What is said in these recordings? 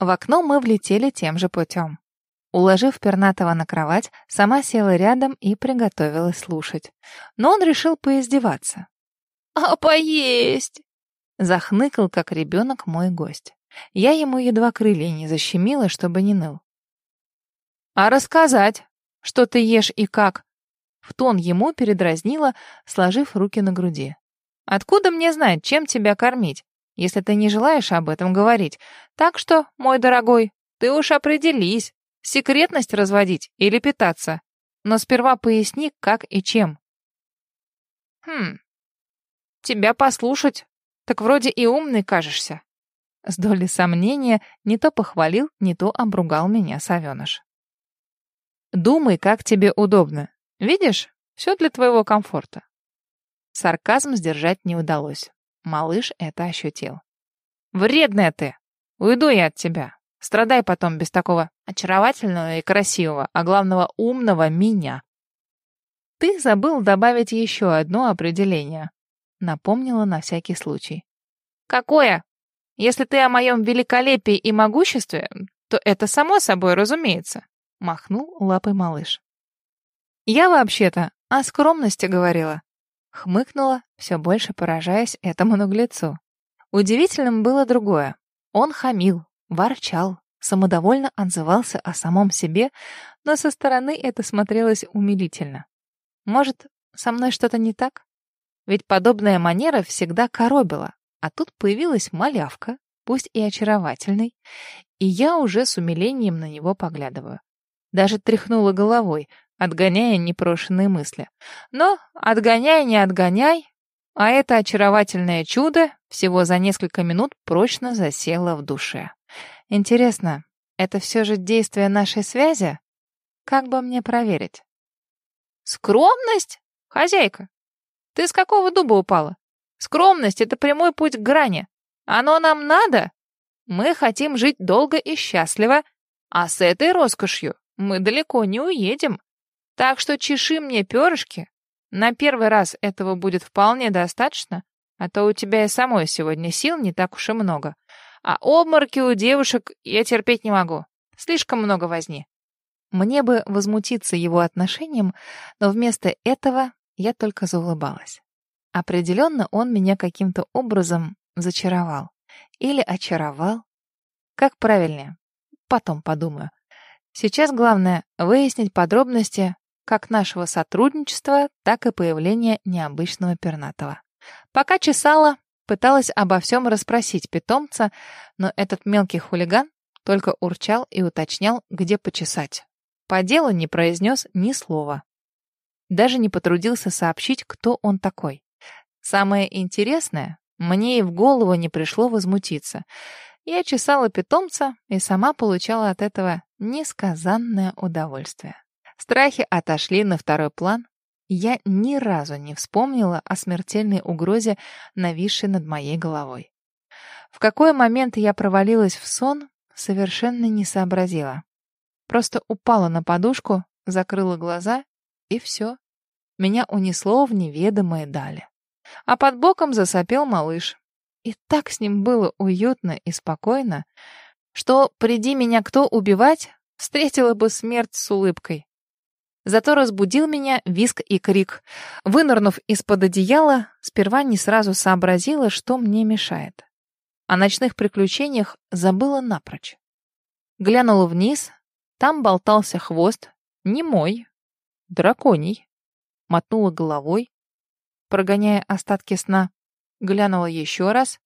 В окно мы влетели тем же путем. Уложив пернатого на кровать, сама села рядом и приготовилась слушать. Но он решил поиздеваться. «А поесть?» Захныкал, как ребенок, мой гость. Я ему едва крылья не защемила, чтобы не ныл. «А рассказать, что ты ешь и как?» В тон ему передразнила, сложив руки на груди. «Откуда мне знать, чем тебя кормить, если ты не желаешь об этом говорить? Так что, мой дорогой, ты уж определись, секретность разводить или питаться. Но сперва поясни, как и чем». «Хм, тебя послушать, так вроде и умный кажешься». С долей сомнения не то похвалил, не то обругал меня совеныш. «Думай, как тебе удобно. Видишь, все для твоего комфорта». Сарказм сдержать не удалось. Малыш это ощутил. «Вредная ты! Уйду я от тебя. Страдай потом без такого очаровательного и красивого, а главного умного меня». «Ты забыл добавить еще одно определение», — напомнила на всякий случай. «Какое? Если ты о моем великолепии и могуществе, то это само собой разумеется», — махнул лапой малыш. «Я вообще-то о скромности говорила», — хмыкнула, все больше поражаясь этому наглецу. Удивительным было другое. Он хамил, ворчал, самодовольно отзывался о самом себе, но со стороны это смотрелось умилительно. Может, со мной что-то не так? Ведь подобная манера всегда коробила, а тут появилась малявка, пусть и очаровательной, и я уже с умилением на него поглядываю. Даже тряхнула головой, отгоняя непрошенные мысли. Но отгоняй, не отгоняй, а это очаровательное чудо всего за несколько минут прочно засело в душе. Интересно, это все же действие нашей связи? Как бы мне проверить? Скромность? Хозяйка, ты с какого дуба упала? Скромность — это прямой путь к грани. Оно нам надо? Мы хотим жить долго и счастливо, а с этой роскошью мы далеко не уедем. Так что чеши мне перышки. На первый раз этого будет вполне достаточно, а то у тебя и самой сегодня сил не так уж и много. А обморки у девушек я терпеть не могу. Слишком много возни. Мне бы возмутиться его отношением, но вместо этого я только заулыбалась. Определенно он меня каким-то образом зачаровал. Или очаровал. Как правильнее? Потом подумаю. Сейчас главное выяснить подробности как нашего сотрудничества, так и появления необычного пернатого. Пока чесала, пыталась обо всем расспросить питомца, но этот мелкий хулиган только урчал и уточнял, где почесать. По делу не произнес ни слова. Даже не потрудился сообщить, кто он такой. Самое интересное, мне и в голову не пришло возмутиться. Я чесала питомца и сама получала от этого несказанное удовольствие. Страхи отошли на второй план. Я ни разу не вспомнила о смертельной угрозе, нависшей над моей головой. В какой момент я провалилась в сон, совершенно не сообразила. Просто упала на подушку, закрыла глаза, и все. Меня унесло в неведомые дали а под боком засопел малыш. И так с ним было уютно и спокойно, что, приди меня кто убивать, встретила бы смерть с улыбкой. Зато разбудил меня виск и крик. Вынырнув из-под одеяла, сперва не сразу сообразила, что мне мешает. О ночных приключениях забыла напрочь. Глянула вниз, там болтался хвост, не мой, драконий. Мотнула головой, прогоняя остатки сна. Глянула еще раз.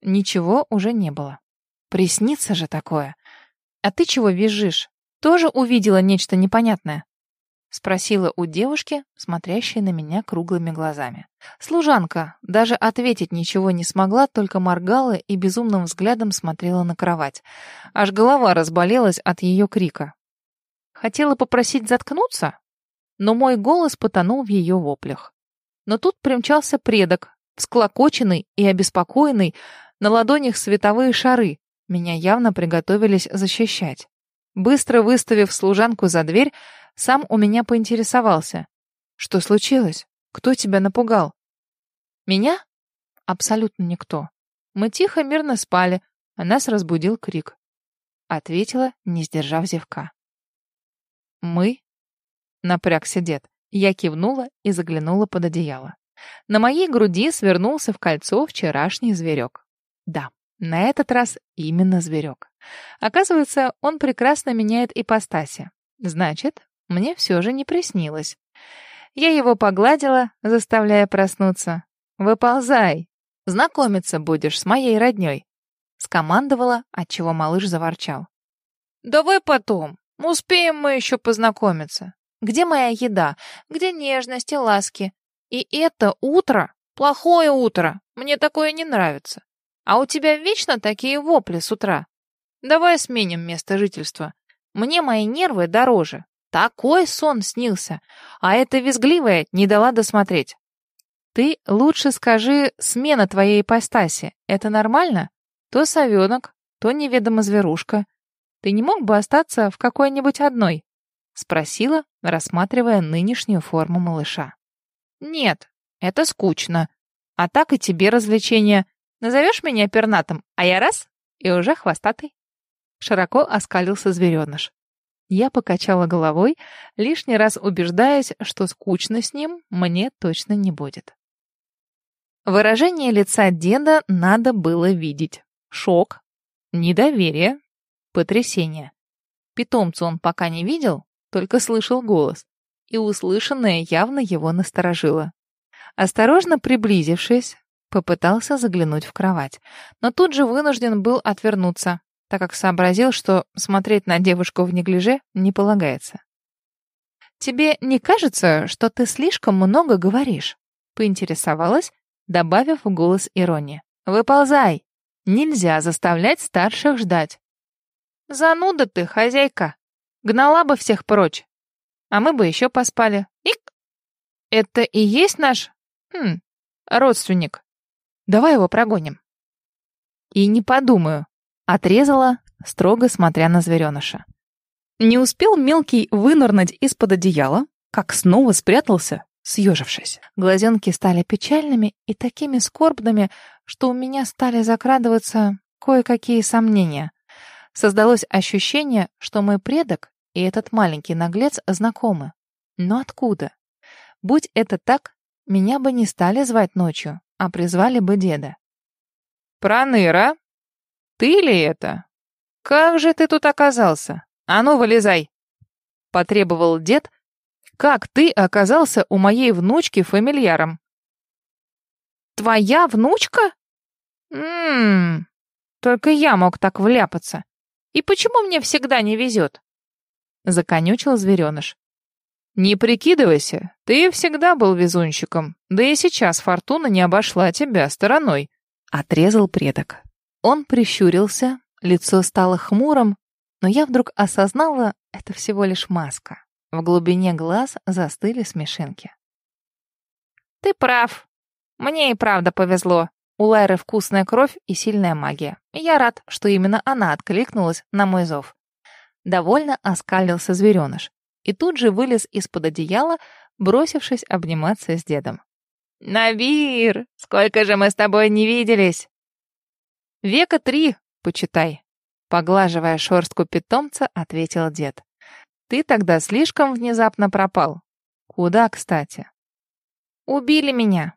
Ничего уже не было. Приснится же такое. А ты чего визжишь? Тоже увидела нечто непонятное? Спросила у девушки, смотрящей на меня круглыми глазами. Служанка даже ответить ничего не смогла, только моргала и безумным взглядом смотрела на кровать. Аж голова разболелась от ее крика. Хотела попросить заткнуться, но мой голос потонул в ее воплях. Но тут примчался предок, всклокоченный и обеспокоенный, на ладонях световые шары. Меня явно приготовились защищать. Быстро выставив служанку за дверь, сам у меня поинтересовался. «Что случилось? Кто тебя напугал?» «Меня?» «Абсолютно никто. Мы тихо, мирно спали, а нас разбудил крик. ответила, не сдержав зевка. «Мы?» — напрягся дед. Я кивнула и заглянула под одеяло. На моей груди свернулся в кольцо вчерашний зверек. Да, на этот раз именно зверек. Оказывается, он прекрасно меняет ипостаси. Значит, мне все же не приснилось. Я его погладила, заставляя проснуться. «Выползай! Знакомиться будешь с моей родней!» Скомандовала, отчего малыш заворчал. «Давай потом. Успеем мы еще познакомиться. Где моя еда? Где нежность и ласки? И это утро? Плохое утро. Мне такое не нравится. А у тебя вечно такие вопли с утра. Давай сменим место жительства. Мне мои нервы дороже. Такой сон снился, а эта визгливая не дала досмотреть. Ты лучше скажи смена твоей ипостаси. Это нормально? То совенок, то неведомо зверушка. Ты не мог бы остаться в какой-нибудь одной? Спросила, рассматривая нынешнюю форму малыша. Нет, это скучно. А так и тебе развлечение. Назовешь меня пернатым, а я раз — и уже хвостатый. Широко оскалился звереныш. Я покачала головой, лишний раз убеждаясь, что скучно с ним мне точно не будет. Выражение лица деда надо было видеть. Шок, недоверие, потрясение. Питомца он пока не видел, только слышал голос, и услышанное явно его насторожило. Осторожно приблизившись, попытался заглянуть в кровать, но тут же вынужден был отвернуться, так как сообразил, что смотреть на девушку в неглиже не полагается. «Тебе не кажется, что ты слишком много говоришь?» — поинтересовалась, добавив в голос иронии. «Выползай! Нельзя заставлять старших ждать!» «Зануда ты, хозяйка! Гнала бы всех прочь, а мы бы еще поспали. Ик! Это и есть наш... Хм, родственник. Давай его прогоним». «И не подумаю», Отрезала, строго смотря на звереныша. Не успел мелкий вынырнуть из-под одеяла, как снова спрятался, съежившись. Глазенки стали печальными и такими скорбными, что у меня стали закрадываться кое-какие сомнения. Создалось ощущение, что мой предок и этот маленький наглец знакомы. Но откуда? Будь это так, меня бы не стали звать ночью, а призвали бы деда. «Проныра!» Ты ли это? Как же ты тут оказался? А ну, вылезай!» Потребовал дед. «Как ты оказался у моей внучки фамильяром?» «Твоя внучка?» «Ммм, только я мог так вляпаться. И почему мне всегда не везет?» Законючил звереныш. «Не прикидывайся, ты всегда был везунчиком, да и сейчас фортуна не обошла тебя стороной», — отрезал предок. Он прищурился, лицо стало хмурым, но я вдруг осознала, это всего лишь маска. В глубине глаз застыли смешинки. «Ты прав. Мне и правда повезло. У Лайры вкусная кровь и сильная магия. Я рад, что именно она откликнулась на мой зов». Довольно оскалился звереныш и тут же вылез из-под одеяла, бросившись обниматься с дедом. «Навир, сколько же мы с тобой не виделись!» «Века три, почитай», — поглаживая шорстку питомца, ответил дед. «Ты тогда слишком внезапно пропал. Куда, кстати?» «Убили меня.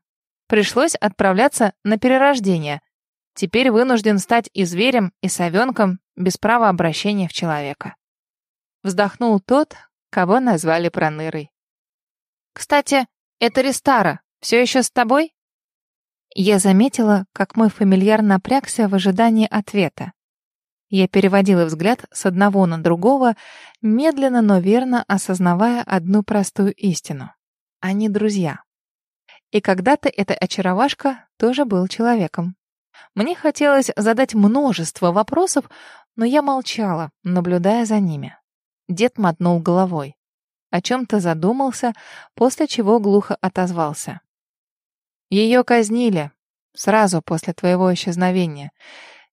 Пришлось отправляться на перерождение. Теперь вынужден стать и зверем, и совенком, без права обращения в человека». Вздохнул тот, кого назвали Пронырой. «Кстати, это Рестара все еще с тобой?» Я заметила, как мой фамильяр напрягся в ожидании ответа. Я переводила взгляд с одного на другого, медленно, но верно осознавая одну простую истину. Они друзья. И когда-то эта очаровашка тоже был человеком. Мне хотелось задать множество вопросов, но я молчала, наблюдая за ними. Дед мотнул головой. О чем-то задумался, после чего глухо отозвался. Ее казнили. Сразу после твоего исчезновения.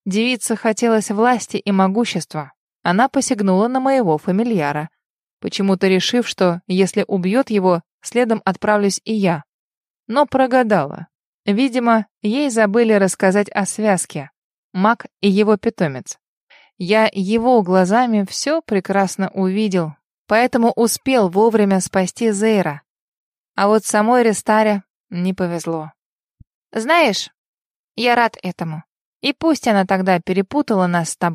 Девице хотелось власти и могущества. Она посягнула на моего фамильяра, почему-то решив, что если убьет его, следом отправлюсь и я. Но прогадала. Видимо, ей забыли рассказать о связке. Маг и его питомец. Я его глазами все прекрасно увидел, поэтому успел вовремя спасти Зейра. А вот самой Рестаре не повезло. Знаешь, я рад этому. И пусть она тогда перепутала нас с тобой.